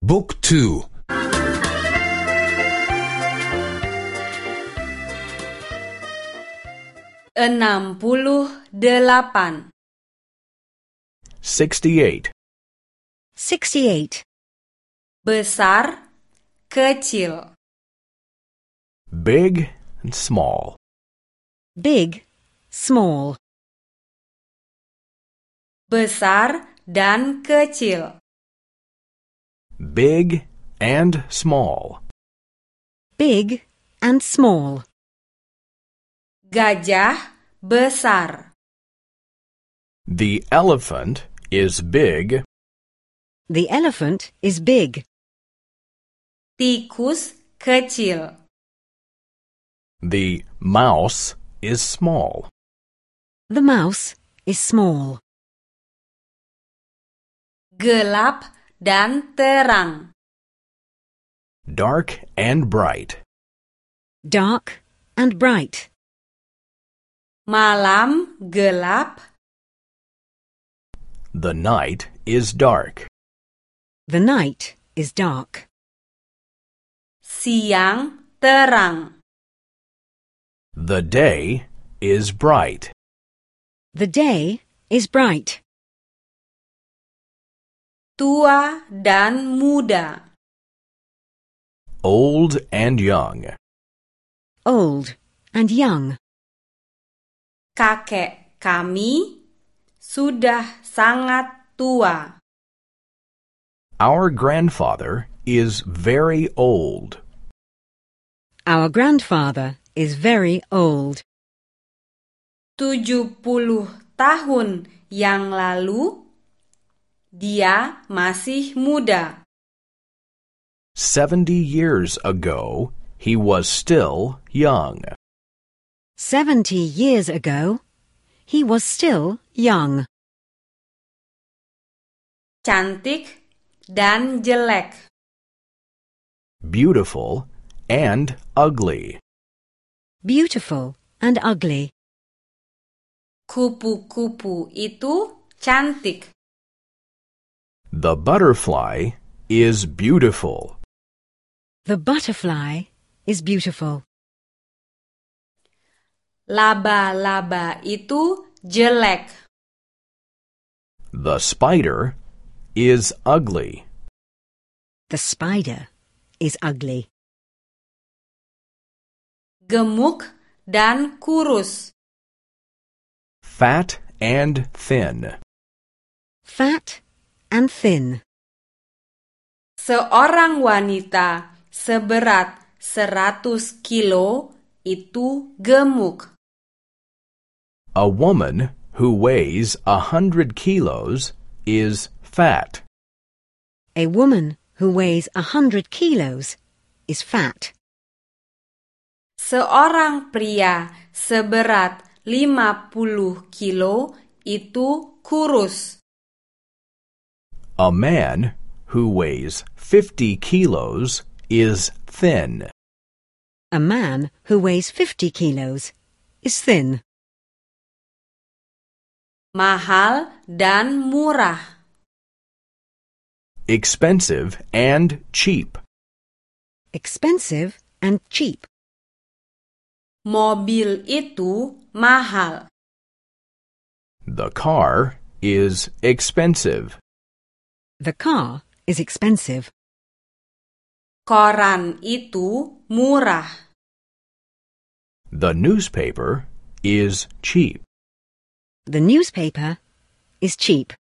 Book 2 enam puluh delapan 68. 68. besar kecil Big and small. Big, small. besar dan kecil Big and small. Big and small. gajah besar The elephant is big. The elephant is big. tikus kecil The mouse is small. The mouse is small. gelap dan terang Dark and bright. Dark and bright. malam gelap The night is dark. The night is dark. siang terang The day is bright. The day is bright. Tua dan muda Old and young. Old and young. kakek kami sudah sangat tua Our grandfather is very old. Our grandfather is very old. tujuh puluh tahun yang lalu dia masih muda. 70 years ago, he was still young. Seventy years ago, he was still young. Cantik dan jelek. Beautiful and ugly. Beautiful and ugly. Kupu-kupu itu cantik. The butterfly is beautiful. The butterfly is beautiful. Laba-laba itu jelek. The spider is ugly. The spider is ugly. Gemuk dan kurus. Fat and thin. Fat and thin. Seorang wanita seberat 100 kilo itu gemuk. A woman who weighs a hundred kilos is fat. A woman who weighs a hundred kilos is fat. Seorang pria seberat 50 kilo itu kurus. A man who weighs fifty kilos is thin. A man who weighs fifty kilos is thin. Mahal dan murah. Expensive and cheap. Expensive and cheap. Mobil itu mahal. The car is expensive. The car is expensive. Koran itu murah. The newspaper is cheap. The newspaper is cheap.